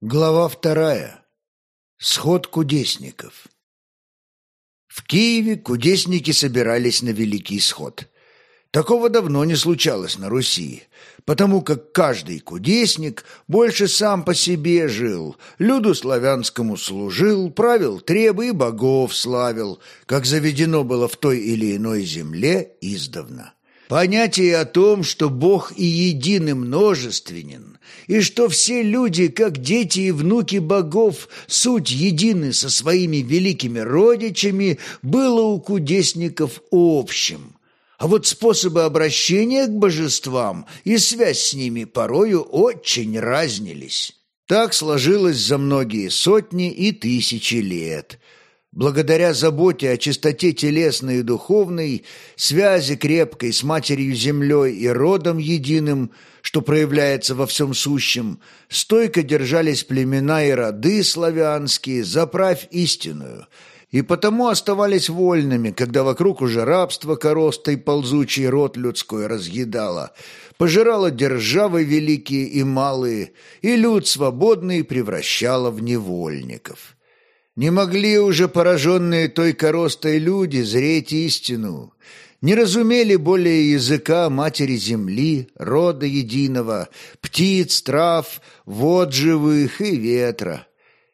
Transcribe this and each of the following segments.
Глава вторая. Сход кудесников. В Киеве кудесники собирались на Великий Сход. Такого давно не случалось на Руси, потому как каждый кудесник больше сам по себе жил, люду славянскому служил, правил требы и богов славил, как заведено было в той или иной земле издавна. Понятие о том, что Бог и един и множественен, и что все люди, как дети и внуки богов, суть едины со своими великими родичами, было у кудесников общим. А вот способы обращения к божествам и связь с ними порою очень разнились. Так сложилось за многие сотни и тысячи лет – Благодаря заботе о чистоте телесной и духовной, связи крепкой с Матерью-Землей и родом единым, что проявляется во всем сущем, стойко держались племена и роды славянские за правь истинную, и потому оставались вольными, когда вокруг уже рабство коростой ползучий род людской разъедало, пожирало державы великие и малые, и люд свободный превращало в невольников». Не могли уже пораженные той коростой люди зреть истину, не разумели более языка матери земли, рода единого, птиц, трав, вод живых и ветра.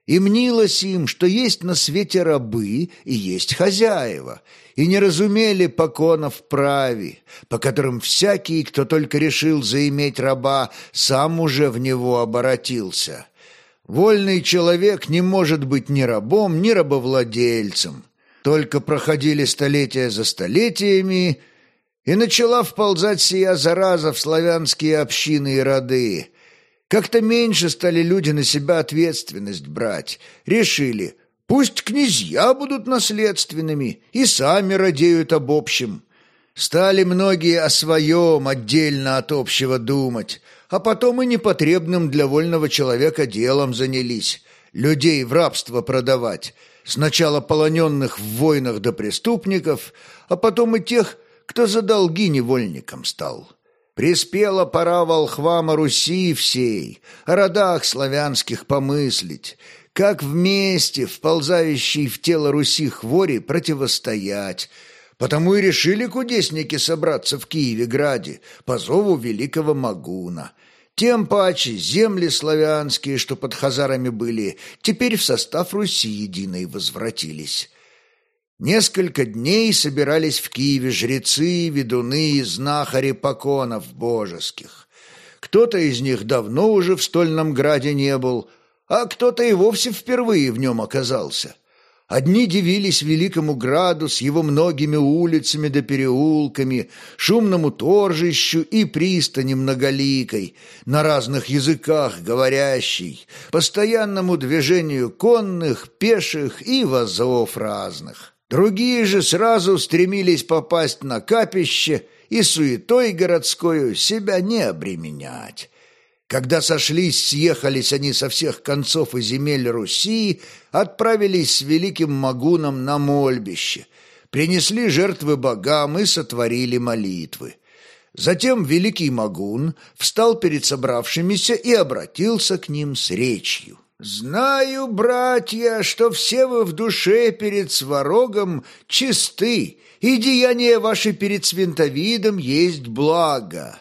И мнилось им, что есть на свете рабы и есть хозяева, и не разумели поконов праве, по которым всякий, кто только решил заиметь раба, сам уже в него оборотился». Вольный человек не может быть ни рабом, ни рабовладельцем. Только проходили столетия за столетиями, и начала вползать сия зараза в славянские общины и роды. Как-то меньше стали люди на себя ответственность брать. Решили, пусть князья будут наследственными и сами радеют об общем. Стали многие о своем отдельно от общего думать – а потом и непотребным для вольного человека делом занялись. Людей в рабство продавать. Сначала полоненных в войнах до преступников, а потом и тех, кто за долги невольником стал. Приспела пора волхвам Руси всей, о родах славянских помыслить, как вместе, вползающей в тело Руси хвори, противостоять, Потому и решили кудесники собраться в Киеве-граде по зову великого Магуна – тем паче земли славянские, что под хазарами были, теперь в состав Руси единой возвратились. Несколько дней собирались в Киеве жрецы, ведуны и знахари поконов божеских. Кто-то из них давно уже в стольном граде не был, а кто-то и вовсе впервые в нем оказался. Одни дивились великому граду с его многими улицами да переулками, шумному торжищу и пристани многоликой, на разных языках говорящей, постоянному движению конных, пеших и вазов разных. Другие же сразу стремились попасть на капище и суетой городскую себя не обременять. Когда сошлись, съехались они со всех концов и земель Руси, отправились с великим Магуном на мольбище, принесли жертвы богам и сотворили молитвы. Затем великий Магун встал перед собравшимися и обратился к ним с речью. «Знаю, братья, что все вы в душе перед сварогом чисты, и деяния ваши перед свинтовидом есть благо».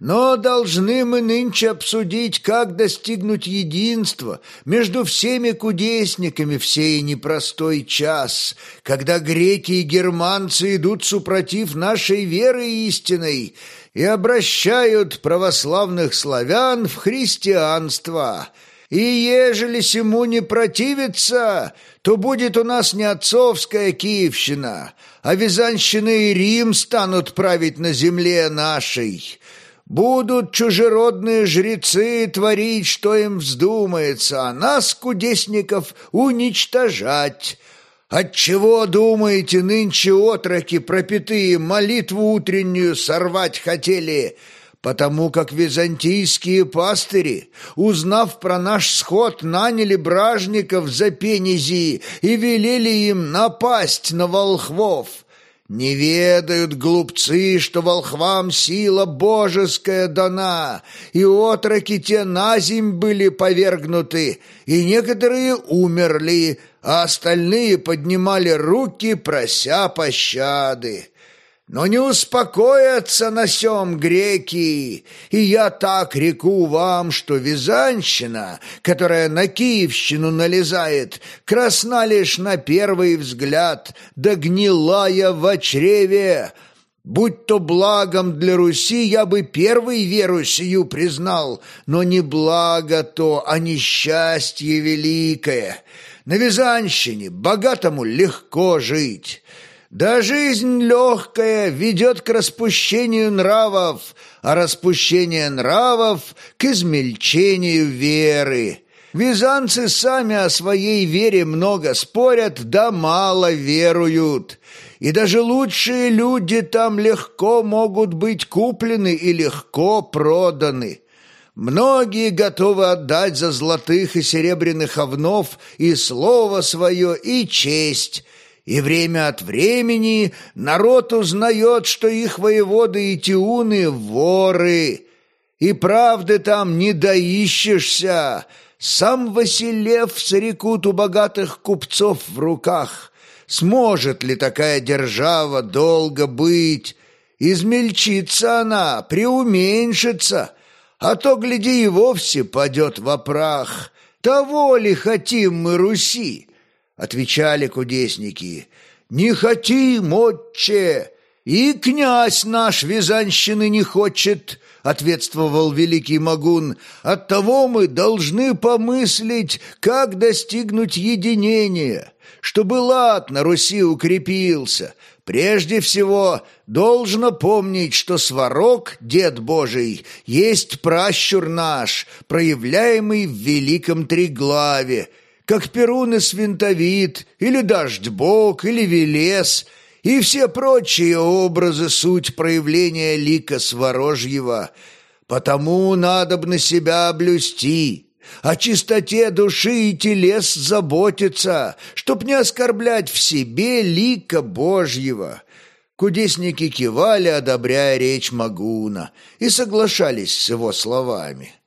Но должны мы нынче обсудить, как достигнуть единства между всеми кудесниками в сей непростой час, когда греки и германцы идут супротив нашей веры истинной и обращают православных славян в христианство. И ежели сему не противиться, то будет у нас не отцовская Киевщина, а Визанщина и Рим станут править на земле нашей». Будут чужеродные жрецы творить, что им вздумается, а нас, кудесников, уничтожать. Отчего, думаете, нынче отроки пропитые молитву утреннюю сорвать хотели?» потому как византийские пастыри, узнав про наш сход, наняли бражников за пенези и велели им напасть на волхвов. Не ведают глупцы, что волхвам сила божеская дана, и отроки те на земь были повергнуты, и некоторые умерли, а остальные поднимали руки, прося пощады. Но не успокоятся на сём греки, и я так реку вам, что Визанщина, которая на Киевщину налезает, красна лишь на первый взгляд, да гнилая в чреве. Будь то благом для Руси, я бы первый веру сию признал, но не благо то, а несчастье великое. На Визанщине богатому легко жить». Да жизнь легкая ведет к распущению нравов, а распущение нравов к измельчению веры. Визанцы сами о своей вере много спорят, да мало веруют. И даже лучшие люди там легко могут быть куплены и легко проданы. Многие готовы отдать за золотых и серебряных овнов и слово свое, и честь, и время от времени народ узнает, что их воеводы и тиуны — воры, и правды там не доищешься. Сам Василев сорекут у богатых купцов в руках. Сможет ли такая держава долго быть? Измельчится она, преуменьшится, а то, гляди, и вовсе падет во прах. Того ли хотим мы Руси? Отвечали кудесники, «Не хотим, отче, и князь наш Вязанщины не хочет», ответствовал великий Магун. «Оттого мы должны помыслить, как достигнуть единения, чтобы лад на Руси укрепился. Прежде всего, должно помнить, что Сварог, дед Божий, есть пращур наш, проявляемый в великом Триглаве, как Перун и Свинтовид, или Дождь-Бог, или Велес, и все прочие образы суть проявления лика Сворожьего. Потому надо на себя облюсти, о чистоте души и телес заботиться, чтоб не оскорблять в себе лика Божьего». Кудесники кивали, одобряя речь Магуна, и соглашались с его словами.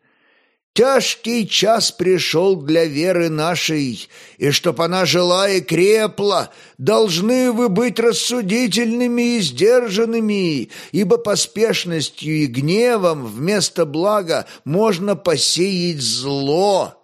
Тяжкий час пришел для веры нашей, и чтоб она жила и крепла, должны вы быть рассудительными и сдержанными, ибо поспешностью и гневом вместо блага можно посеять зло».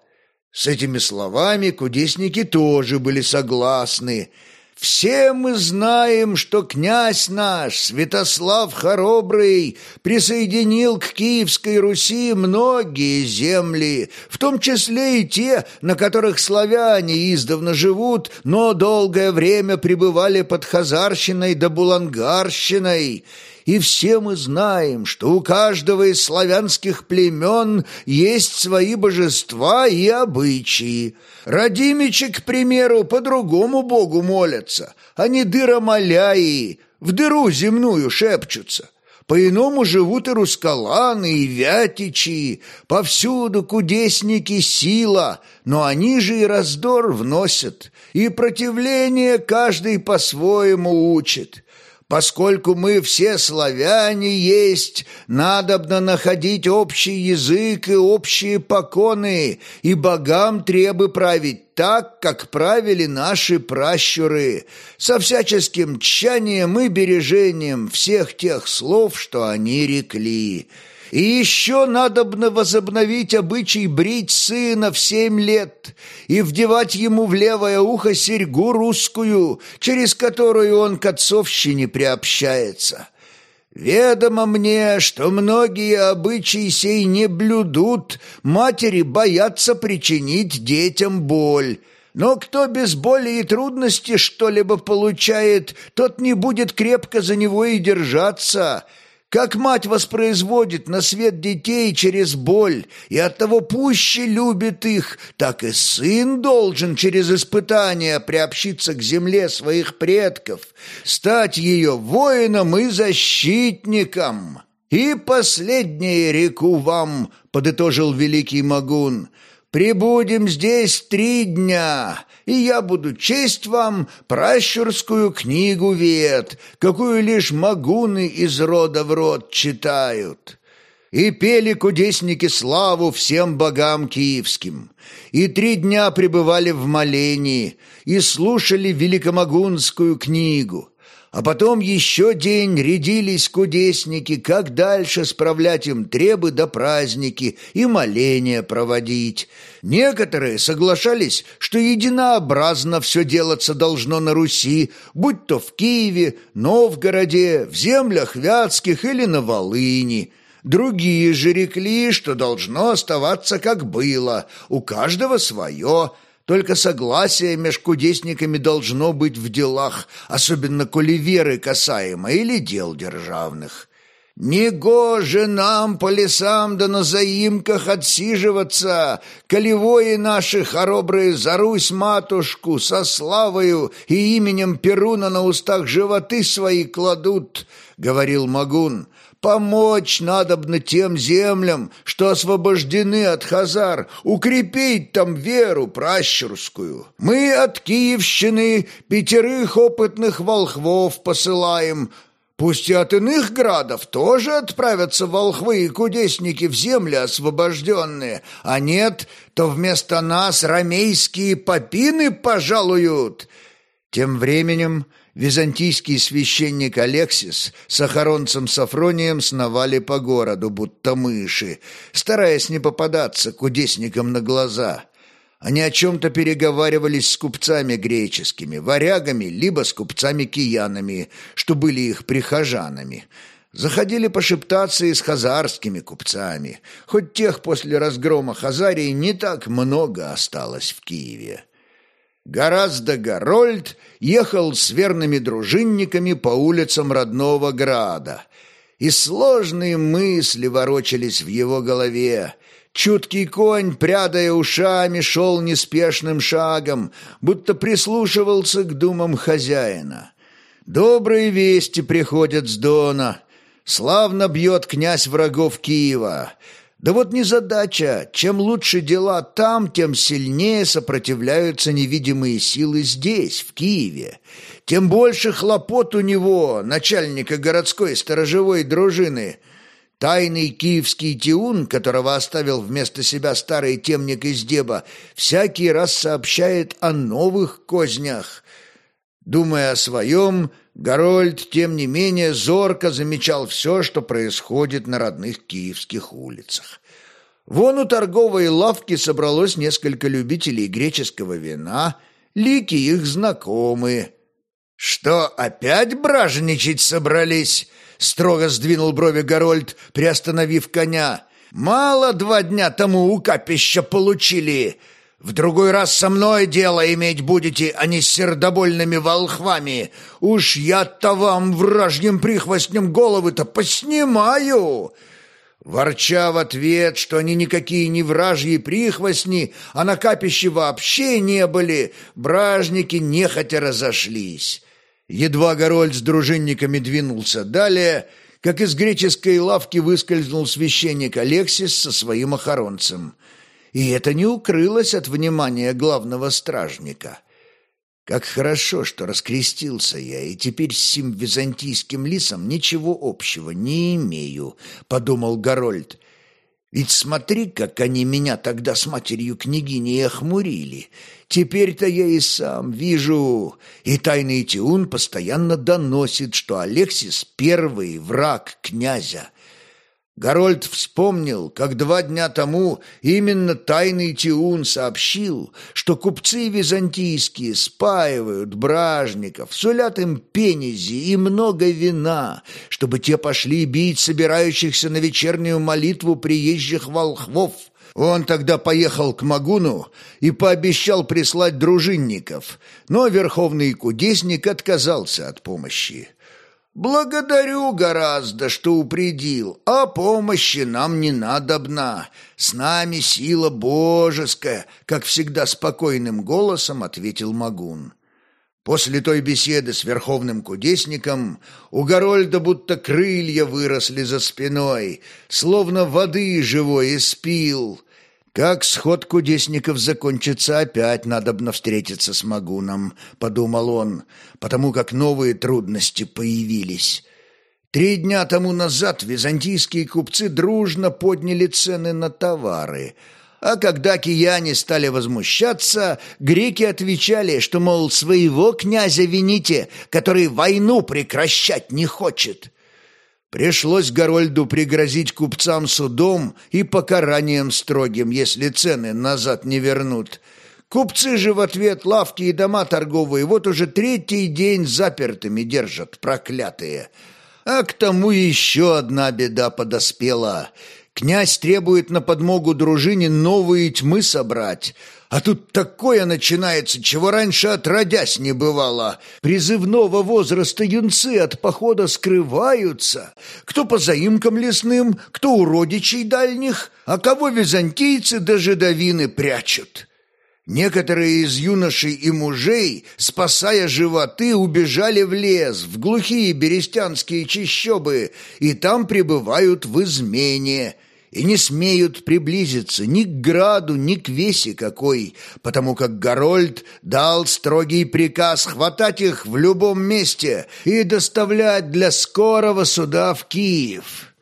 С этими словами кудесники тоже были согласны, все мы знаем, что князь наш, Святослав Хоробрый, присоединил к Киевской Руси многие земли, в том числе и те, на которых славяне издавна живут, но долгое время пребывали под Хазарщиной да Булангарщиной, и все мы знаем, что у каждого из славянских племен есть свои божества и обычаи. Радимичи, к примеру, по другому богу молятся, они дыромоляи, в дыру земную шепчутся. По-иному живут и рускаланы, и вятичи, повсюду кудесники сила, но они же и раздор вносят, и противление каждый по-своему учит. Поскольку мы все славяне есть, надобно находить общий язык и общие поконы, и богам требы править так, как правили наши пращуры, со всяческим тщанием и бережением всех тех слов, что они рекли». И еще надобно возобновить обычай брить сына в семь лет и вдевать ему в левое ухо серьгу русскую, через которую он к отцовщине приобщается. Ведомо мне, что многие обычаи сей не блюдут, матери боятся причинить детям боль». Но кто без боли и трудности что-либо получает, тот не будет крепко за него и держаться, как мать воспроизводит на свет детей через боль и оттого пуще любит их, так и сын должен через испытания приобщиться к земле своих предков, стать ее воином и защитником. «И последнее реку вам», — подытожил великий Магун, — Прибудем здесь три дня, и я буду честь вам пращурскую книгу вет, какую лишь магуны из рода в род читают. И пели кудесники славу всем богам киевским, и три дня пребывали в молении, и слушали великомагунскую книгу, а потом еще день рядились кудесники, как дальше справлять им требы до праздники и моления проводить. Некоторые соглашались, что единообразно все делаться должно на Руси, будь то в Киеве, Новгороде, в землях Вятских или на Волыни. Другие же рекли, что должно оставаться как было, у каждого свое – только согласие меж кудесниками должно быть в делах, особенно коли веры касаемо или дел державных. Негоже нам по лесам да на заимках отсиживаться, коли вои наши хоробрые за Русь-матушку со славою и именем Перуна на устах животы свои кладут, — говорил Магун, Помочь надобно тем землям, что освобождены от хазар, укрепить там веру пращурскую. Мы от Киевщины пятерых опытных волхвов посылаем, Пусть и от иных градов тоже отправятся волхвы и кудесники в земли освобожденные, а нет, то вместо нас ромейские попины пожалуют. Тем временем Византийский священник Алексис с охоронцем Сафронием сновали по городу, будто мыши, стараясь не попадаться кудесникам на глаза. Они о чем-то переговаривались с купцами греческими, варягами, либо с купцами-киянами, что были их прихожанами. Заходили пошептаться и с хазарскими купцами, хоть тех после разгрома Хазарии не так много осталось в Киеве. Гораздо Горольд ехал с верными дружинниками по улицам родного града, и сложные мысли ворочались в его голове. Чуткий конь, прядая ушами, шел неспешным шагом, будто прислушивался к думам хозяина. Добрые вести приходят с Дона. Славно бьет князь врагов Киева. Да вот не задача. Чем лучше дела там, тем сильнее сопротивляются невидимые силы здесь, в Киеве. Тем больше хлопот у него, начальника городской сторожевой дружины. Тайный киевский тиун, которого оставил вместо себя старый темник из Деба, всякий раз сообщает о новых кознях. Думая о своем, Горольд, тем не менее, зорко замечал все, что происходит на родных киевских улицах. Вон у торговой лавки собралось несколько любителей греческого вина, лики их знакомые. «Что, опять бражничать собрались?» — строго сдвинул брови Горольд, приостановив коня. «Мало два дня тому у капища получили. В другой раз со мной дело иметь будете, а не с сердобольными волхвами. Уж я-то вам, вражьим прихвостнем, головы-то поснимаю!» Ворча в ответ, что они никакие не вражьи прихвостни, а на капище вообще не были, бражники нехотя разошлись. Едва Гороль с дружинниками двинулся далее, как из греческой лавки выскользнул священник Алексис со своим охоронцем — и это не укрылось от внимания главного стражника. Как хорошо, что раскрестился я, и теперь с сим византийским лисом ничего общего не имею, — подумал Горольд. Ведь смотри, как они меня тогда с матерью княгиней охмурили. Теперь-то я и сам вижу. И тайный Тиун постоянно доносит, что Алексис — первый враг князя. Горольд вспомнил, как два дня тому именно тайный Тиун сообщил, что купцы византийские спаивают бражников, сулят им пенези и много вина, чтобы те пошли бить собирающихся на вечернюю молитву приезжих волхвов. Он тогда поехал к Магуну и пообещал прислать дружинников, но верховный кудесник отказался от помощи. «Благодарю гораздо, что упредил, а помощи нам не надобна. С нами сила божеская», — как всегда спокойным голосом ответил Магун. После той беседы с верховным кудесником у Горольда будто крылья выросли за спиной, словно воды живой испил. «Как сход кудесников закончится, опять надобно встретиться с Магуном», — подумал он, потому как новые трудности появились. Три дня тому назад византийские купцы дружно подняли цены на товары, а когда кияне стали возмущаться, греки отвечали, что, мол, своего князя вините, который войну прекращать не хочет. Пришлось Горольду пригрозить купцам судом и покаранием строгим, если цены назад не вернут. Купцы же в ответ лавки и дома торговые вот уже третий день запертыми держат, проклятые. А к тому еще одна беда подоспела. Князь требует на подмогу дружине новые тьмы собрать, а тут такое начинается, чего раньше отродясь не бывало. Призывного возраста юнцы от похода скрываются. Кто по заимкам лесным, кто у родичей дальних, а кого византийцы до жидовины прячут. Некоторые из юношей и мужей, спасая животы, убежали в лес, в глухие берестянские чащобы, и там пребывают в измене – и не смеют приблизиться ни к граду, ни к весе какой, потому как Горольд дал строгий приказ хватать их в любом месте и доставлять для скорого суда в Киев.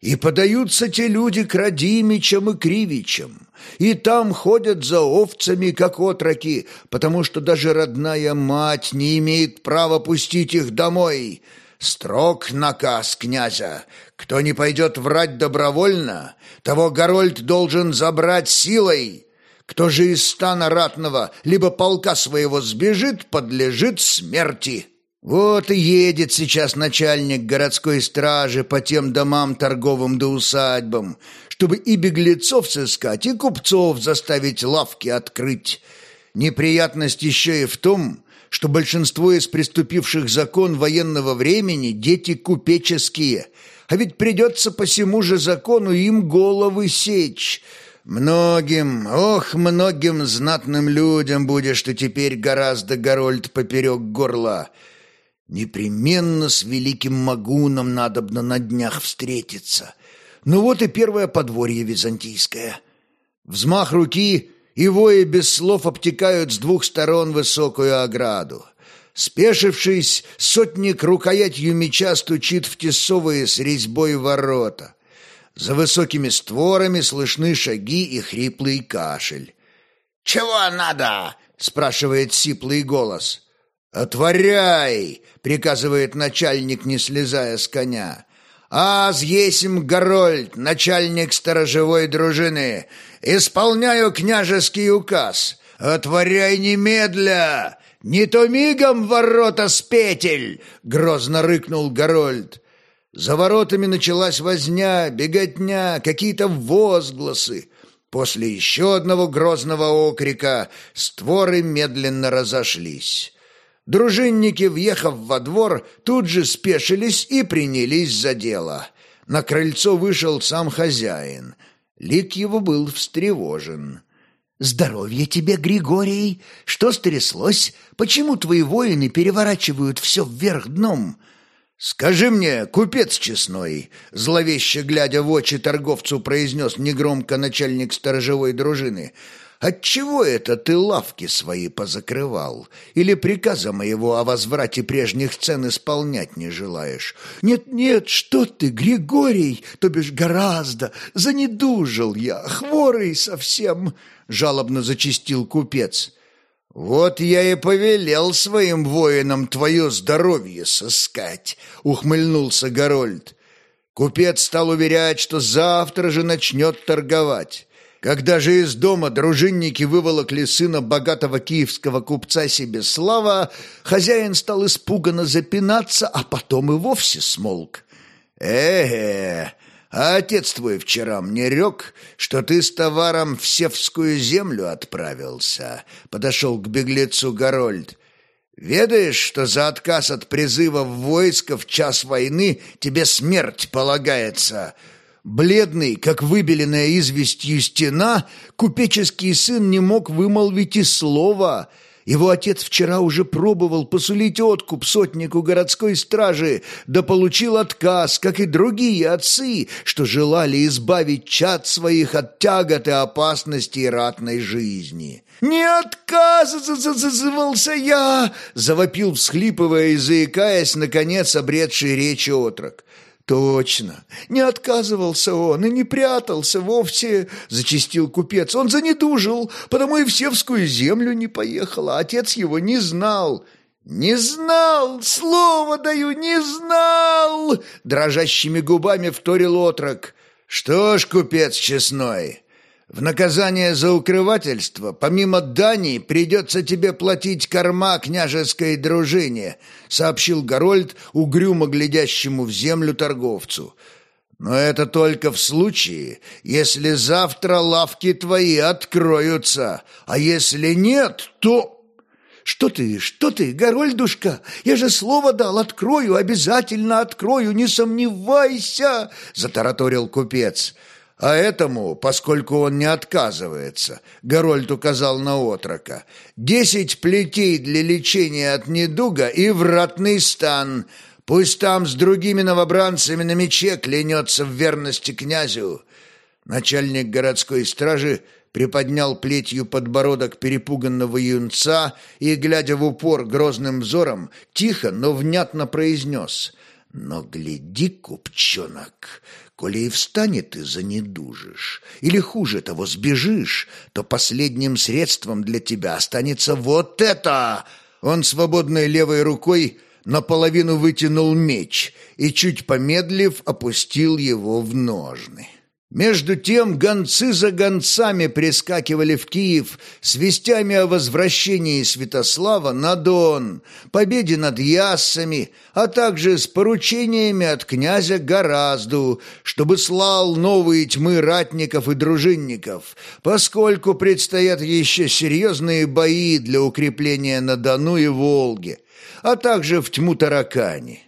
И подаются те люди к Радимичам и Кривичам, и там ходят за овцами, как отроки, потому что даже родная мать не имеет права пустить их домой». Строг наказ князя. Кто не пойдет врать добровольно, того Горольд должен забрать силой. Кто же из стана ратного, либо полка своего сбежит, подлежит смерти. Вот и едет сейчас начальник городской стражи по тем домам торговым да усадьбам, чтобы и беглецов сыскать, и купцов заставить лавки открыть. Неприятность еще и в том, что большинство из приступивших закон военного времени – дети купеческие, а ведь придется по всему же закону им головы сечь. Многим, ох, многим знатным людям будешь ты теперь гораздо, Горольд, поперек горла. Непременно с великим Магуном надобно на днях встретиться. Ну вот и первое подворье византийское. Взмах руки – и вои без слов обтекают с двух сторон высокую ограду. Спешившись, сотник рукоятью меча стучит в тесовые с резьбой ворота. За высокими створами слышны шаги и хриплый кашель. «Чего надо?» — спрашивает сиплый голос. «Отворяй!» — приказывает начальник, не слезая с коня. «Аз есим Горольд, начальник сторожевой дружины. Исполняю княжеский указ. Отворяй немедля! Не то мигом ворота с петель!» — грозно рыкнул Горольд. За воротами началась возня, беготня, какие-то возгласы. После еще одного грозного окрика створы медленно разошлись. Дружинники, въехав во двор, тут же спешились и принялись за дело. На крыльцо вышел сам хозяин. Лик его был встревожен. «Здоровье тебе, Григорий! Что стряслось? Почему твои воины переворачивают все вверх дном?» «Скажи мне, купец честной!» Зловеще глядя в очи торговцу, произнес негромко начальник сторожевой дружины – Отчего это ты лавки свои позакрывал? Или приказа моего о возврате прежних цен исполнять не желаешь? Нет-нет, что ты, Григорий, то бишь гораздо, занедужил я, хворый совсем, жалобно зачистил купец. «Вот я и повелел своим воинам твое здоровье сыскать», — ухмыльнулся Горольд. Купец стал уверять, что завтра же начнет торговать. Когда же из дома дружинники выволокли сына богатого киевского купца Себеслава, хозяин стал испуганно запинаться, а потом и вовсе смолк. «Э-э, а отец твой вчера мне рек, что ты с товаром в Севскую землю отправился», — подошел к беглецу Горольд. «Ведаешь, что за отказ от призыва в войско в час войны тебе смерть полагается?» Бледный, как выбеленная известью стена, купеческий сын не мог вымолвить и слова. Его отец вчера уже пробовал посулить откуп сотнику городской стражи, да получил отказ, как и другие отцы, что желали избавить чад своих от тягот и опасностей ратной жизни. «Не отказывался я!» — завопил, всхлипывая и заикаясь, наконец обретший речи отрок. «Точно! Не отказывался он и не прятался вовсе!» — зачистил купец. «Он занедужил, потому и в Севскую землю не поехал, а отец его не знал». «Не знал! Слово даю, не знал!» Дрожащими губами вторил отрок. «Что ж, купец честной, в наказание за укрывательство, помимо дани, придется тебе платить корма княжеской дружине», сообщил Горольд угрюмо глядящему в землю торговцу. «Но это только в случае, если завтра лавки твои откроются, а если нет, то...» «Что ты, что ты, Горольдушка? Я же слово дал, открою, обязательно открою, не сомневайся!» — затараторил купец. А этому, поскольку он не отказывается, Горольд указал на отрока, десять плетей для лечения от недуга и вратный стан. Пусть там с другими новобранцами на мече клянется в верности князю. Начальник городской стражи приподнял плетью подбородок перепуганного юнца и, глядя в упор грозным взором, тихо, но внятно произнес «Но гляди, купчонок, Коли и встанет и занедужишь, или хуже того сбежишь, то последним средством для тебя останется вот это!» Он свободной левой рукой наполовину вытянул меч и, чуть помедлив, опустил его в ножны. Между тем гонцы за гонцами прискакивали в Киев с вестями о возвращении Святослава на Дон, победе над яссами, а также с поручениями от князя Горазду, чтобы слал новые тьмы ратников и дружинников, поскольку предстоят еще серьезные бои для укрепления на Дону и Волге, а также в тьму Таракани.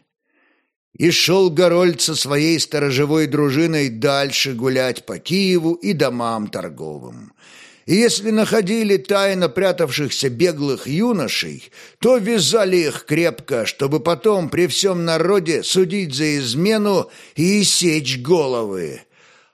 И шел Горольд со своей сторожевой дружиной дальше гулять по Киеву и домам торговым. И если находили тайно прятавшихся беглых юношей, то вязали их крепко, чтобы потом при всем народе судить за измену и сечь головы.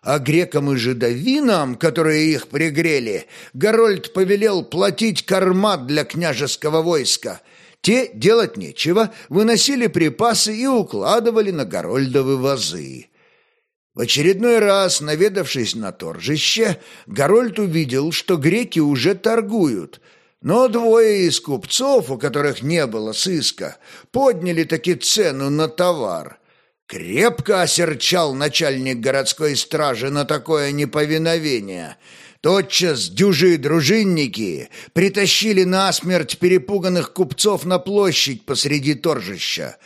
А грекам и жидовинам, которые их пригрели, Горольд повелел платить кармат для княжеского войска – те делать нечего, выносили припасы и укладывали на горольдовы вазы. В очередной раз, наведавшись на торжище, Горольд увидел, что греки уже торгуют, но двое из купцов, у которых не было сыска, подняли таки цену на товар. Крепко осерчал начальник городской стражи на такое неповиновение – Тотчас дюжи дружинники притащили насмерть перепуганных купцов на площадь посреди торжища.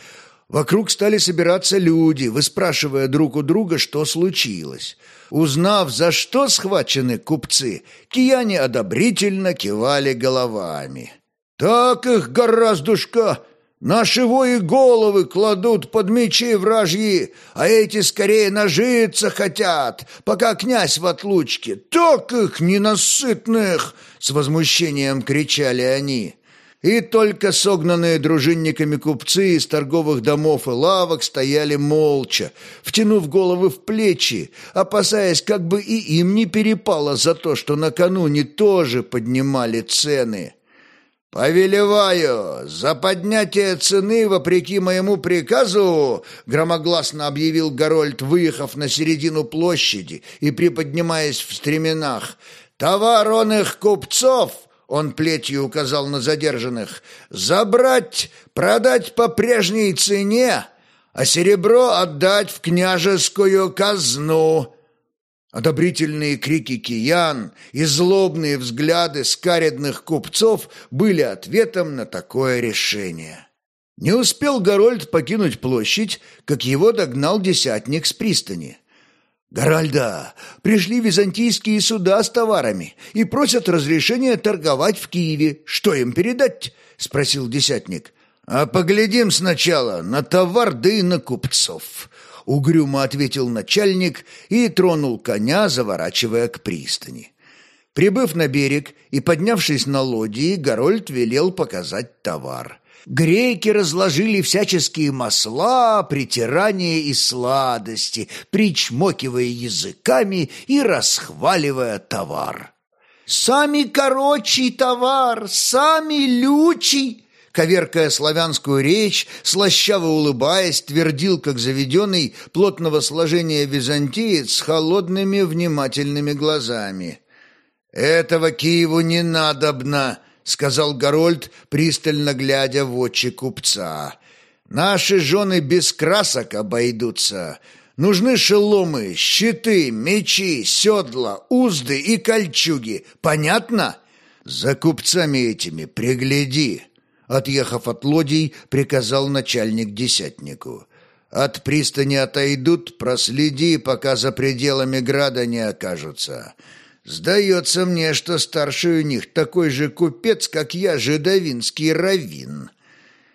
Вокруг стали собираться люди, выспрашивая друг у друга, что случилось. Узнав, за что схвачены купцы, кияне одобрительно кивали головами. «Так их, гораздушка!» Наши вои головы кладут под мечи вражьи, а эти скорее нажиться хотят, пока князь в отлучке. Так их ненасытных!» — с возмущением кричали они. И только согнанные дружинниками купцы из торговых домов и лавок стояли молча, втянув головы в плечи, опасаясь, как бы и им не перепало за то, что накануне тоже поднимали цены. «Повелеваю за поднятие цены вопреки моему приказу», громогласно объявил Горольд, выехав на середину площади и приподнимаясь в стременах. «Товар он их купцов!» Он плетью указал на задержанных. «Забрать, продать по прежней цене, а серебро отдать в княжескую казну». Одобрительные крики киян и злобные взгляды скаредных купцов были ответом на такое решение. Не успел Горольд покинуть площадь, как его догнал десятник с пристани. «Горальда, пришли византийские суда с товарами и просят разрешения торговать в Киеве. Что им передать?» — спросил десятник. «А поглядим сначала на товар, да и на купцов», угрюмо ответил начальник и тронул коня, заворачивая к пристани. Прибыв на берег и поднявшись на лодии, Горольд велел показать товар. Греки разложили всяческие масла, притирания и сладости, причмокивая языками и расхваливая товар. «Сами корочий товар, сами лючий!» Коверкая славянскую речь, слащаво улыбаясь, твердил, как заведенный, плотного сложения византиец с холодными внимательными глазами. «Этого Киеву не надобно!» сказал Горольд, пристально глядя в очи купца. «Наши жены без красок обойдутся. Нужны шеломы, щиты, мечи, седла, узды и кольчуги. Понятно? За купцами этими пригляди!» Отъехав от лодий, приказал начальник десятнику. «От пристани отойдут, проследи, пока за пределами града не окажутся. Сдается мне, что старший у них такой же купец, как я, жидовинский раввин.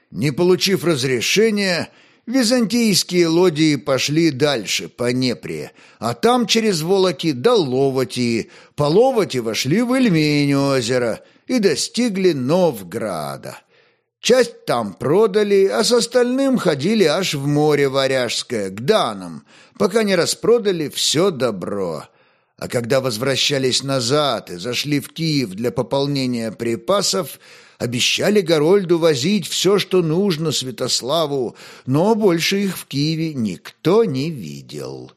Не получив разрешения, византийские лодии пошли дальше, по Непре, а там через Волоки до Ловоти, по Ловоти вошли в Ильмень озеро и достигли Новграда. Часть там продали, а с остальным ходили аж в море Варяжское, к Данам, пока не распродали все добро. А когда возвращались назад и зашли в Киев для пополнения припасов, обещали Горольду возить все, что нужно Святославу, но больше их в Киеве никто не видел.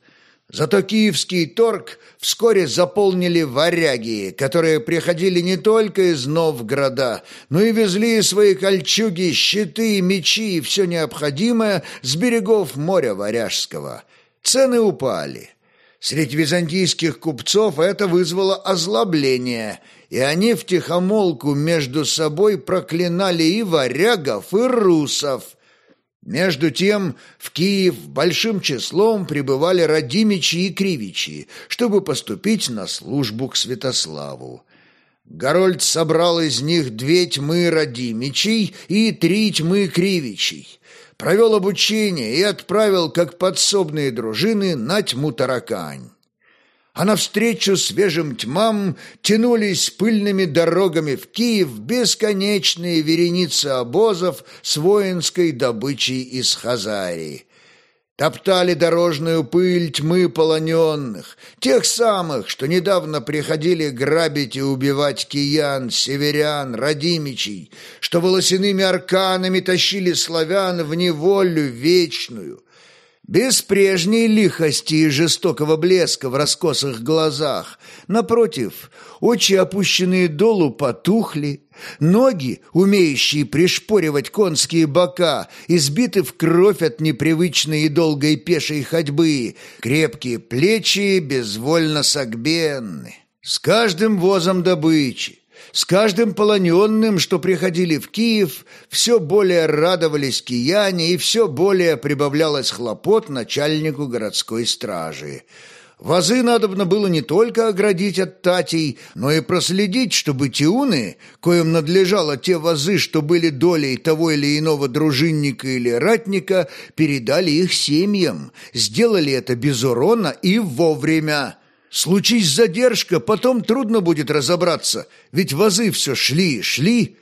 Зато киевский торг вскоре заполнили варяги, которые приходили не только из Новгорода, но и везли свои кольчуги, щиты, мечи и все необходимое с берегов моря Варяжского. Цены упали. Среди византийских купцов это вызвало озлобление, и они втихомолку между собой проклинали и варягов, и русов. Между тем в Киев большим числом прибывали родимичи и кривичи, чтобы поступить на службу к Святославу. Горольд собрал из них две тьмы родимичей и три тьмы кривичей, провел обучение и отправил, как подсобные дружины, на тьму таракань. А навстречу свежим тьмам тянулись пыльными дорогами в Киев бесконечные вереницы обозов с воинской добычей из Хазарии. Топтали дорожную пыль тьмы полоненных, тех самых, что недавно приходили грабить и убивать киян, северян, родимичей, что волосяными арканами тащили славян в неволю вечную, без прежней лихости и жестокого блеска в раскосых глазах. Напротив, очи, опущенные долу, потухли, ноги, умеющие пришпоривать конские бока, избиты в кровь от непривычной и долгой пешей ходьбы, крепкие плечи безвольно согбенны. С каждым возом добычи, с каждым полоненным, что приходили в Киев, все более радовались кияне и все более прибавлялось хлопот начальнику городской стражи. Вазы надобно было не только оградить от татей, но и проследить, чтобы тиуны, коим надлежало те вазы, что были долей того или иного дружинника или ратника, передали их семьям, сделали это без урона и вовремя. Случись задержка, потом трудно будет разобраться, ведь возы все шли, шли.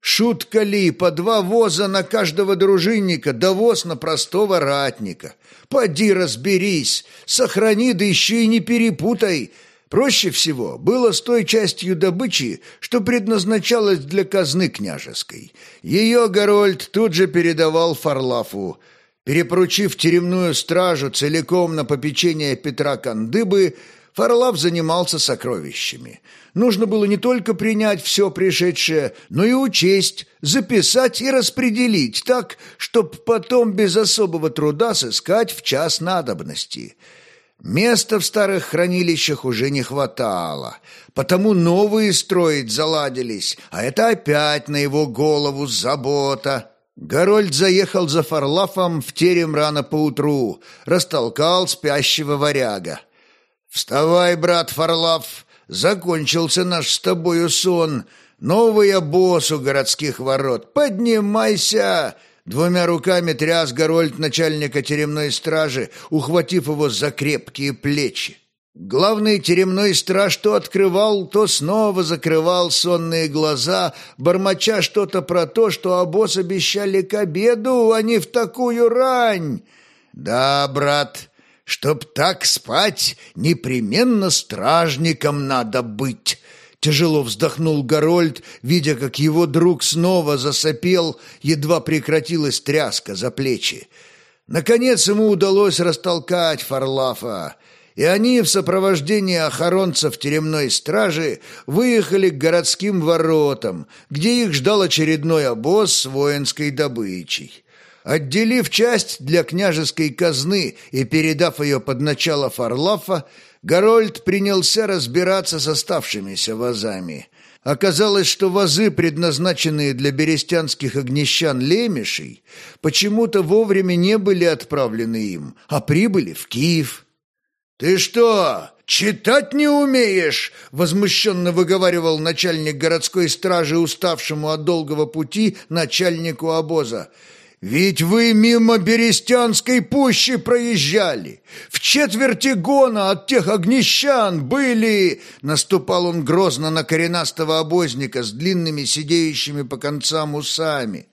Шутка ли, по два воза на каждого дружинника, да воз на простого ратника. Поди разберись, сохрани, да еще и не перепутай. Проще всего было с той частью добычи, что предназначалась для казны княжеской. Ее Горольд тут же передавал Фарлафу. Перепоручив теремную стражу целиком на попечение Петра Кандыбы, Фарлав занимался сокровищами. Нужно было не только принять все пришедшее, но и учесть, записать и распределить так, чтобы потом без особого труда сыскать в час надобности. Места в старых хранилищах уже не хватало, потому новые строить заладились, а это опять на его голову забота. Горольд заехал за Фарлафом в терем рано поутру, растолкал спящего варяга. «Вставай, брат Фарлав, закончился наш с тобою сон. Новый обоз у городских ворот. Поднимайся!» Двумя руками тряс Горольд начальника теремной стражи, ухватив его за крепкие плечи. Главный теремной страж то открывал, то снова закрывал сонные глаза, бормоча что-то про то, что обоз обещали к обеду, а не в такую рань. «Да, брат, чтоб так спать, непременно стражником надо быть». Тяжело вздохнул Горольд, видя, как его друг снова засопел, едва прекратилась тряска за плечи. Наконец ему удалось растолкать Фарлафа и они в сопровождении охоронцев теремной стражи выехали к городским воротам, где их ждал очередной обоз с воинской добычей. Отделив часть для княжеской казны и передав ее под начало Фарлафа, Горольд принялся разбираться с оставшимися вазами. Оказалось, что вазы, предназначенные для берестянских огнещан лемешей, почему-то вовремя не были отправлены им, а прибыли в Киев. «Ты что, читать не умеешь?» — возмущенно выговаривал начальник городской стражи уставшему от долгого пути начальнику обоза. «Ведь вы мимо Берестянской пущи проезжали! В четверти гона от тех огнещан были!» Наступал он грозно на коренастого обозника с длинными сидеющими по концам усами.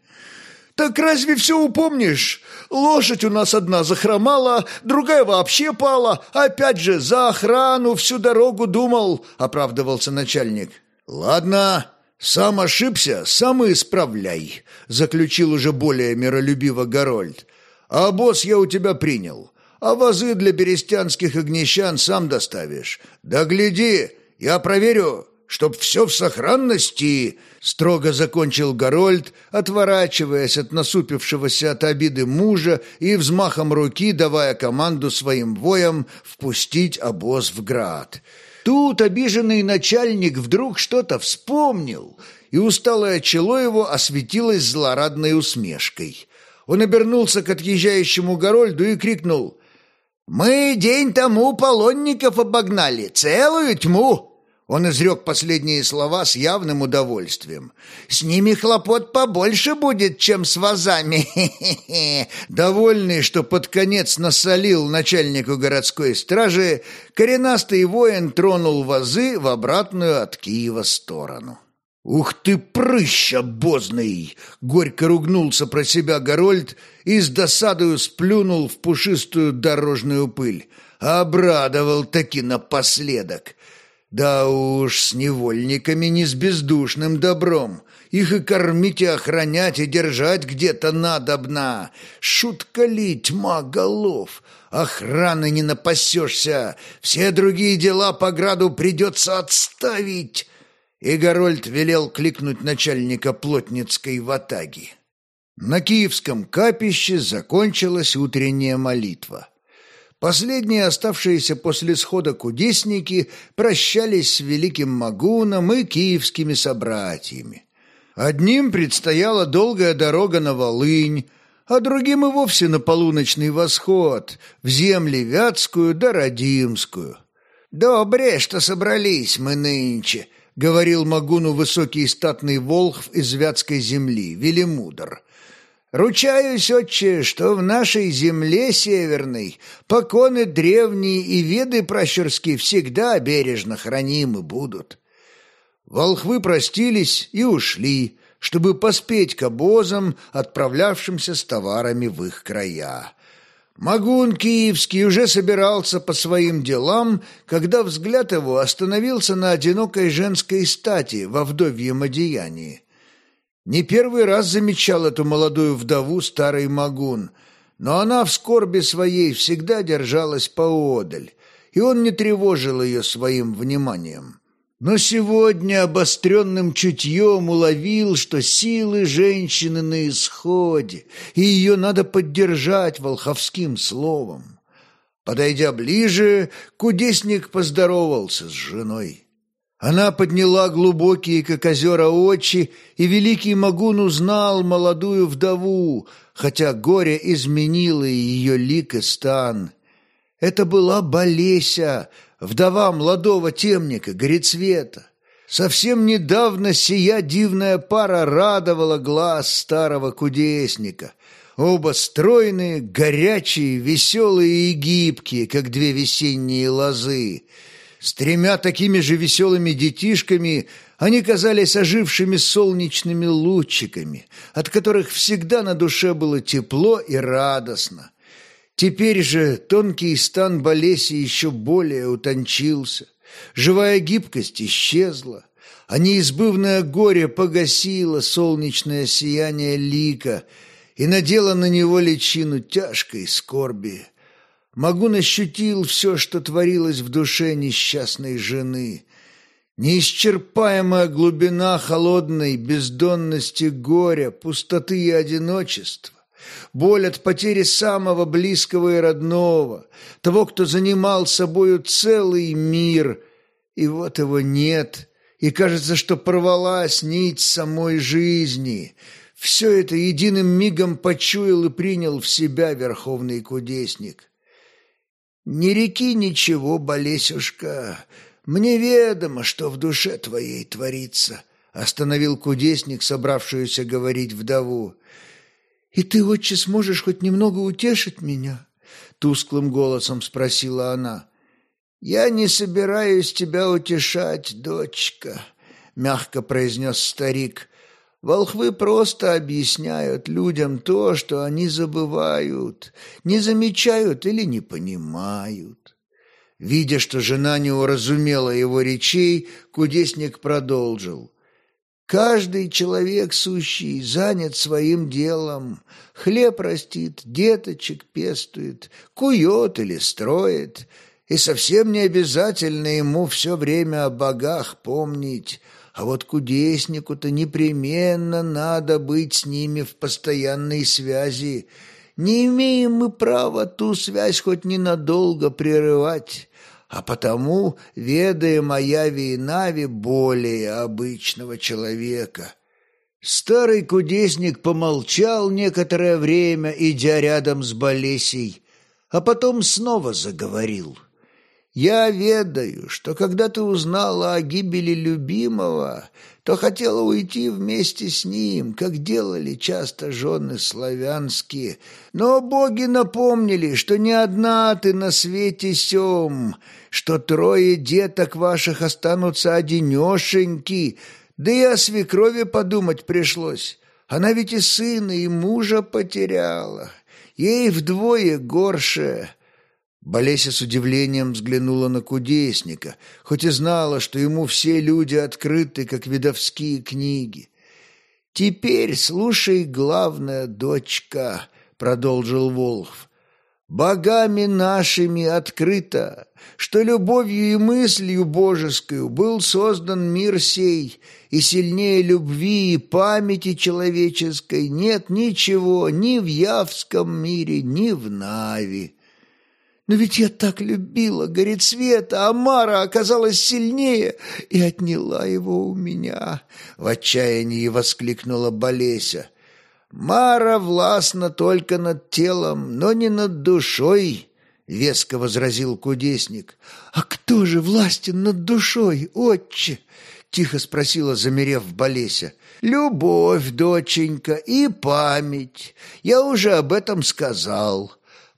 «Так разве все упомнишь? Лошадь у нас одна захромала, другая вообще пала. Опять же, за охрану всю дорогу думал», — оправдывался начальник. «Ладно, сам ошибся, сам и исправляй», — заключил уже более миролюбиво Горольд. «А босс я у тебя принял, а вазы для берестянских огнещан сам доставишь. Да гляди, я проверю, чтоб все в сохранности», — строго закончил Горольд, отворачиваясь от насупившегося от обиды мужа и взмахом руки давая команду своим воям впустить обоз в град. Тут обиженный начальник вдруг что-то вспомнил, и усталое чело его осветилось злорадной усмешкой. Он обернулся к отъезжающему Горольду и крикнул «Мы день тому полонников обогнали, целую тьму!» Он изрек последние слова с явным удовольствием. «С ними хлопот побольше будет, чем с вазами!» Довольный, что под конец насолил начальнику городской стражи, коренастый воин тронул вазы в обратную от Киева сторону. «Ух ты, прыщ обозный!» — горько ругнулся про себя Горольд и с досадою сплюнул в пушистую дорожную пыль. Обрадовал таки напоследок. Да уж, с невольниками не с бездушным добром. Их и кормить, и охранять, и держать где-то надобно. Шутка ли, тьма голов. Охраны не напасешься. Все другие дела по граду придется отставить. И Горольд велел кликнуть начальника плотницкой ватаги. На киевском капище закончилась утренняя молитва. Последние оставшиеся после схода кудесники прощались с великим Магуном и киевскими собратьями. Одним предстояла долгая дорога на Волынь, а другим и вовсе на полуночный восход, в земли Вятскую да Родимскую. «Добре, что собрались мы нынче», — говорил Магуну высокий статный волхв из Вятской земли, Велимудр. Ручаюсь, отче, что в нашей земле северной поконы древние и веды пращурские всегда бережно хранимы будут. Волхвы простились и ушли, чтобы поспеть к обозам, отправлявшимся с товарами в их края. Магун Киевский уже собирался по своим делам, когда взгляд его остановился на одинокой женской стати во вдовьем одеянии. Не первый раз замечал эту молодую вдову старый Магун, но она в скорби своей всегда держалась поодаль, и он не тревожил ее своим вниманием. Но сегодня обостренным чутьем уловил, что силы женщины на исходе, и ее надо поддержать волховским словом. Подойдя ближе, кудесник поздоровался с женой. Она подняла глубокие, как озера, очи, и великий Магун узнал молодую вдову, хотя горе изменило ее лик и стан. Это была Болеся, вдова молодого темника, Горецвета. Совсем недавно сия дивная пара радовала глаз старого кудесника. Оба стройные, горячие, веселые и гибкие, как две весенние лозы. С тремя такими же веселыми детишками они казались ожившими солнечными лучиками, от которых всегда на душе было тепло и радостно. Теперь же тонкий стан Болеси еще более утончился, живая гибкость исчезла, а неизбывное горе погасило солнечное сияние лика и надело на него личину тяжкой скорби. Магун ощутил все, что творилось в душе несчастной жены. Неисчерпаемая глубина холодной бездонности горя, пустоты и одиночества боль от потери самого близкого и родного, того, кто занимал собою целый мир, и вот его нет, и кажется, что порвалась нить самой жизни. Все это единым мигом почуял и принял в себя верховный кудесник. «Не реки ничего, Болесюшка, мне ведомо, что в душе твоей творится», — остановил кудесник, собравшуюся говорить вдову. «И ты, отче, сможешь хоть немного утешить меня?» — тусклым голосом спросила она. «Я не собираюсь тебя утешать, дочка», — мягко произнес старик. «Волхвы просто объясняют людям то, что они забывают, не замечают или не понимают». Видя, что жена не уразумела его речей, кудесник продолжил. Каждый человек сущий занят своим делом. Хлеб растит, деточек пестует, кует или строит. И совсем не обязательно ему все время о богах помнить. А вот кудеснику-то непременно надо быть с ними в постоянной связи. Не имеем мы права ту связь хоть ненадолго прерывать а потому ведаем о Яве и Наве более обычного человека. Старый кудесник помолчал некоторое время, идя рядом с Болесей, а потом снова заговорил. «Я ведаю, что когда ты узнала о гибели любимого, то хотела уйти вместе с ним, как делали часто жены славянские. Но боги напомнили, что не одна ты на свете сём, что трое деток ваших останутся одинешеньки, да и о свекрови подумать пришлось. Она ведь и сына, и мужа потеряла. Ей вдвое горше». Болеся с удивлением взглянула на кудесника, хоть и знала, что ему все люди открыты, как видовские книги. «Теперь слушай, главная дочка», — продолжил Волхв, «богами нашими открыто, что любовью и мыслью божескую был создан мир сей, и сильнее любви и памяти человеческой нет ничего ни в Явском мире, ни в Нави». Но ведь я так любила, горит света, а Мара оказалась сильнее и отняла его у меня. В отчаянии воскликнула Болеся. Мара властна только над телом, но не над душой, веско возразил кудесник. А кто же властен над душой, отче? Тихо спросила, замерев Болеся. «Любовь, доченька, и память. Я уже об этом сказал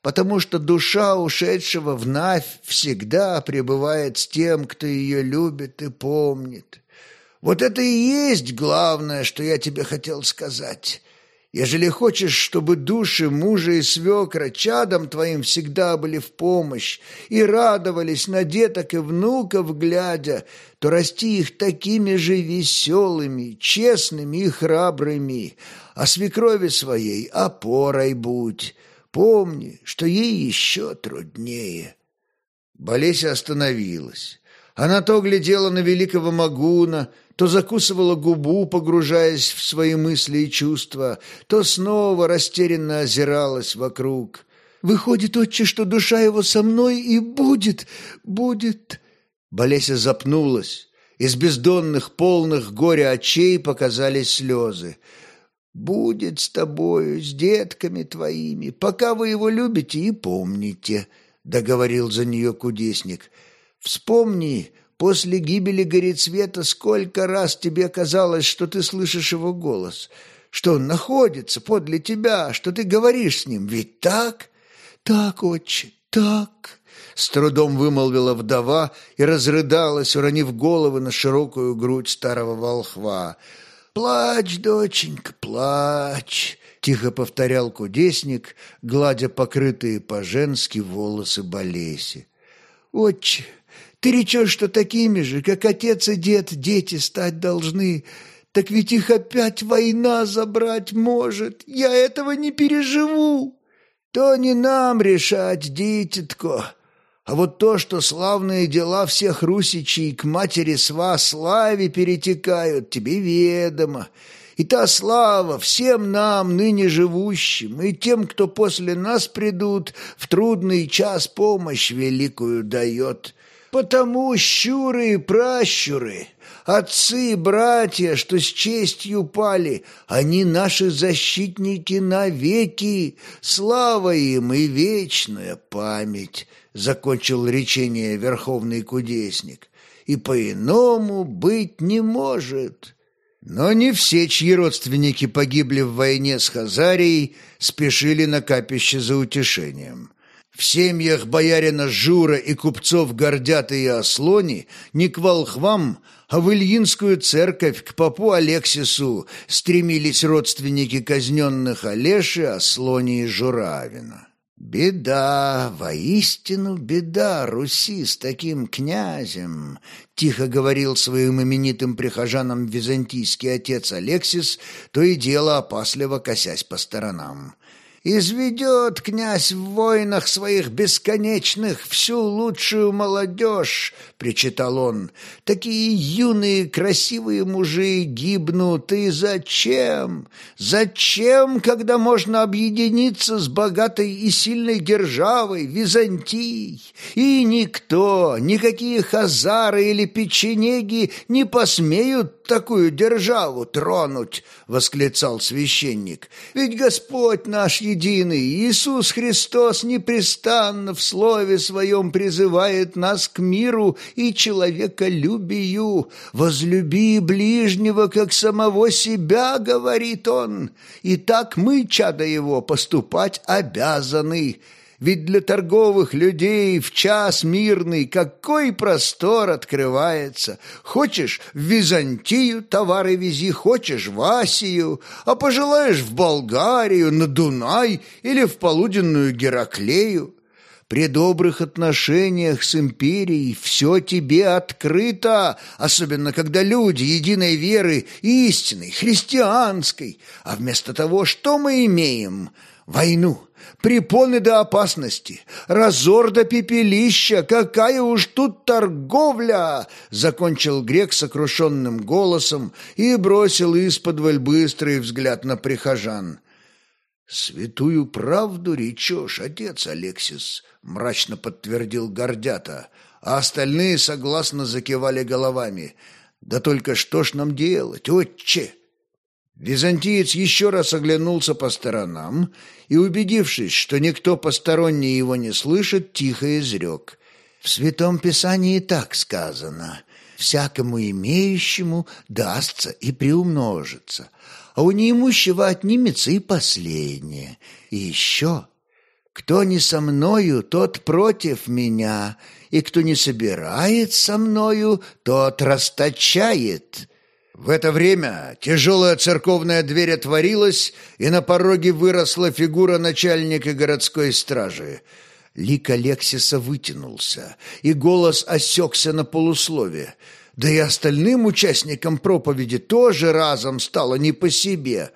потому что душа ушедшего в Навь всегда пребывает с тем, кто ее любит и помнит. Вот это и есть главное, что я тебе хотел сказать. Ежели хочешь, чтобы души мужа и свекра чадом твоим всегда были в помощь и радовались на деток и внуков глядя, то расти их такими же веселыми, честными и храбрыми, а свекрови своей опорой будь, Помни, что ей еще труднее». Болеся остановилась. Она то глядела на великого Магуна, то закусывала губу, погружаясь в свои мысли и чувства, то снова растерянно озиралась вокруг. «Выходит, отче, что душа его со мной и будет, будет...» Болеся запнулась. Из бездонных, полных горя очей показались слезы будет с тобою, с детками твоими, пока вы его любите и помните», — договорил за нее кудесник. «Вспомни, после гибели Горецвета сколько раз тебе казалось, что ты слышишь его голос, что он находится подле тебя, что ты говоришь с ним, ведь так? Так, отче, так. С трудом вымолвила вдова и разрыдалась, уронив голову на широкую грудь старого волхва. «Плачь, доченька, плачь!» — тихо повторял кудесник, гладя покрытые по-женски волосы Болеси. «Отче, ты речешь, что такими же, как отец и дед, дети стать должны. Так ведь их опять война забрать может. Я этого не переживу. То не нам решать, дитятко. А вот то, что славные дела всех русичей к матери сва славе перетекают, тебе ведомо. И та слава всем нам, ныне живущим, и тем, кто после нас придут, в трудный час помощь великую дает. Потому щуры и пращуры, отцы и братья, что с честью пали, они наши защитники навеки, слава им и вечная память, закончил речение верховный кудесник, и по-иному быть не может. Но не все, чьи родственники погибли в войне с Хазарией, спешили на капище за утешением. В семьях боярина Жура и купцов Гордята и Ослони не к волхвам, а в Ильинскую церковь к попу Алексису стремились родственники казненных Олеши, Ослони и Журавина. «Беда, воистину беда Руси с таким князем», — тихо говорил своим именитым прихожанам византийский отец Алексис, то и дело опасливо косясь по сторонам. Изведет князь в войнах своих бесконечных всю лучшую молодежь, — причитал он. Такие юные красивые мужи гибнут, и зачем? Зачем, когда можно объединиться с богатой и сильной державой, Византией? И никто, никакие хазары или печенеги не посмеют такую державу тронуть, — восклицал священник. Ведь Господь наш единый, Иисус Христос непрестанно в Слове Своем призывает нас к миру и человеколюбию. «Возлюби ближнего, как самого себя», — говорит Он. И так мы, чада Его, поступать обязаны. Ведь для торговых людей в час мирный какой простор открывается. Хочешь в Византию товары вези, хочешь в Асию, а пожелаешь в Болгарию, на Дунай или в полуденную Гераклею. При добрых отношениях с империей все тебе открыто, особенно когда люди единой веры, истинной, христианской. А вместо того, что мы имеем? Войну препоны до опасности, разор до пепелища, какая уж тут торговля!» Закончил грек сокрушенным голосом и бросил из-под быстрый взгляд на прихожан. «Святую правду речешь, отец Алексис», — мрачно подтвердил Гордята, а остальные согласно закивали головами. «Да только что ж нам делать, отче?» Византиец еще раз оглянулся по сторонам и, убедившись, что никто посторонний его не слышит, тихо изрек. «В Святом Писании так сказано. Всякому имеющему дастся и приумножится, а у неимущего отнимется и последнее. И еще, кто не со мною, тот против меня, и кто не собирает со мною, тот расточает». В это время тяжелая церковная дверь отворилась, и на пороге выросла фигура начальника городской стражи. Лик Алексиса вытянулся, и голос осекся на полуслове. Да и остальным участникам проповеди тоже разом стало не по себе.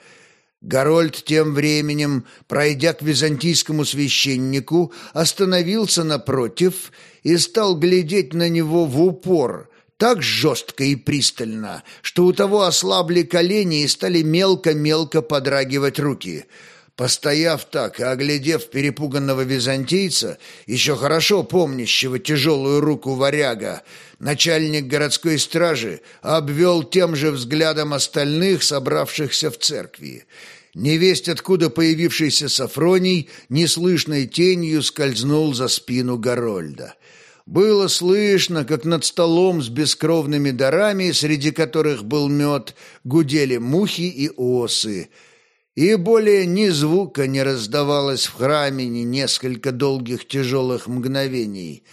Горольд тем временем, пройдя к византийскому священнику, остановился напротив и стал глядеть на него в упор – так жестко и пристально, что у того ослабли колени и стали мелко-мелко подрагивать руки. Постояв так и оглядев перепуганного византийца, еще хорошо помнящего тяжелую руку варяга, начальник городской стражи обвел тем же взглядом остальных, собравшихся в церкви. Невесть, откуда появившийся Сафроний, неслышной тенью скользнул за спину Горольда. Было слышно, как над столом с бескровными дарами, среди которых был мед, гудели мухи и осы. и более ни звука не раздавалось в храме ни несколько долгих тяжелых мгновений.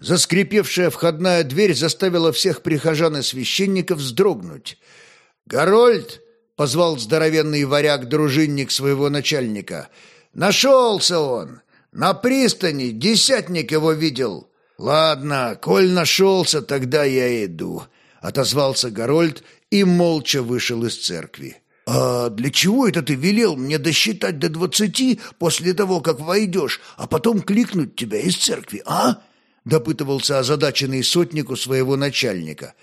Заскрипевшая входная дверь заставила всех прихожан и священников вздрогнуть. «Горольд!» — позвал здоровенный варяг-дружинник своего начальника. «Нашелся он! На пристани десятник его видел!» «Ладно, коль нашелся, тогда я иду», — отозвался Горольд и молча вышел из церкви. «А для чего это ты велел мне досчитать до двадцати после того, как войдешь, а потом кликнуть тебя из церкви, а?» — допытывался озадаченный сотнику своего начальника.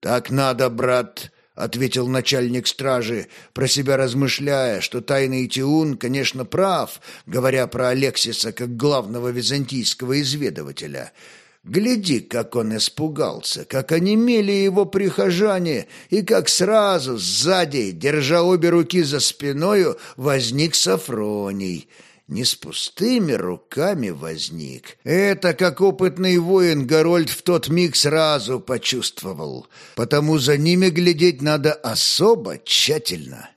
«Так надо, брат», — ответил начальник стражи, про себя размышляя, что тайный Тиун, конечно, прав, говоря про Алексиса как главного византийского изведывателя — Гляди, как он испугался, как онемели его прихожане, и как сразу сзади, держа обе руки за спиною, возник Сафроний. Не с пустыми руками возник. Это, как опытный воин, Горольд в тот миг сразу почувствовал. Потому за ними глядеть надо особо тщательно.